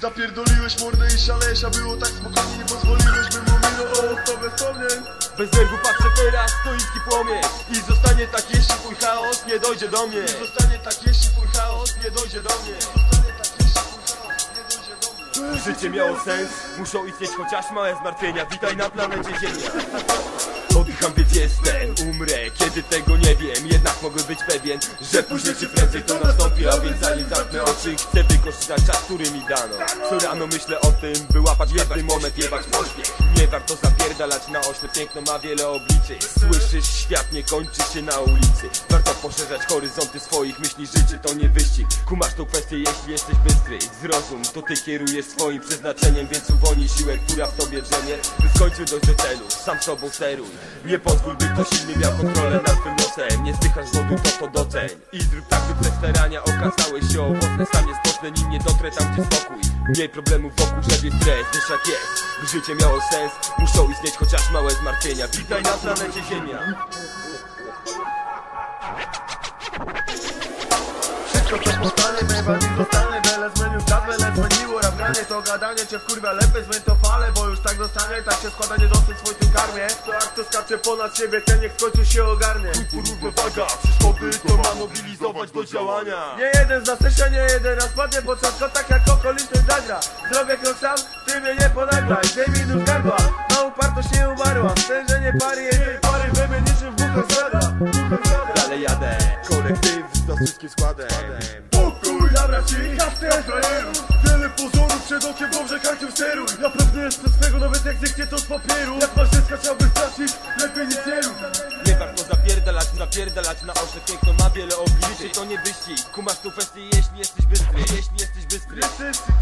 Zapierdoliłeś mordę i szalejesz, a było tak spokojnie Nie pozwoliłeś, bym ominął o to wspomnień. Bez nerwu patrzę teraz, stoicki płomień I zostanie tak, jeśli twój chaos nie dojdzie do mnie. Zostanie tak, jeśli twój chaos nie dojdzie do mnie. Zostanie tak, jeśli twój chaos nie dojdzie do mnie. Życie miało sens, muszą istnieć chociaż małe zmartwienia. Witaj na planecie Ziemia. Oddycham więc jestem, umrę, kiedy tego nie wiem być pewien, że później czy prędzej to nastąpi A więc zanim zamknę oczy, chcę wykorzystać czas, który mi dano. Co rano myślę o tym, by łapać każdy moment, jebać pośpiech Nie warto zapierdalać na oślep, piękno ma wiele obliczy. Słyszysz, świat nie kończy się na ulicy. Warto poszerzać horyzonty swoich myśli, życie to nie wyścig. Kumasz tą kwestię, jeśli jesteś bystry. Zrozum, to ty kierujesz swoim przeznaczeniem Więc uwolnij siłę, która w tobie drzemie. By w końcu dojść do celu, sam sobą steruj. Nie pozwól, by ktoś inny miał kontrolę nad twym losem Nie zdychasz z wodu, to to doceń I zrób tak, by twe starania okazały się owocne. Sam nie spocznę, nim nie dotrę tam, gdzie spokój. Mniej problemów wokół, żeby stres, wiesz jak jest. By życie miało sens, muszą istnieć chociaż małe zmartwienia. Witaj na planecie Ziemia. Wszystko co spontanie, bywa mi zostanie Byle zmienił czas, byle zmieniło To gadanie cię wkurwia Lepiej zmień to fale, bo już tak dostanie Tak się składa, nie dosyć swój tym karmie. To jak to skacze ponad siebie, ten niech w końcu się ogarnie. Równowaga, przyszłoby to ma mobilizować do działania. Nie jeden zasysia, nie jeden raz padnie Bo czas tak jak okoliczny zagra. Zrobię krok sam, ty mnie nie ponagraj. Dej mi nóż gardła, na upartość nie umarła. Stężenie pary, jednej pary we mnie niczym w buchach zada Dalej jadę, kolektyw za wszystkim składem Dla braci, kasty frajerów Wiele pozorów przed okiem, dobrze karcią steruj. Ja pewny jestem swego, nawet jak zechcie to z papieru. Jak masz dziecka, chciałby straszyć, lepiej nic nie rób Nie warto zapierdalać, zapierdalać na oślep Piękno ma wiele obliczy, to nie wyścig Kumasz tą kwestię, jeśli jesteś bystry Jeśli jesteś bystry. Jesteś kurwa bystry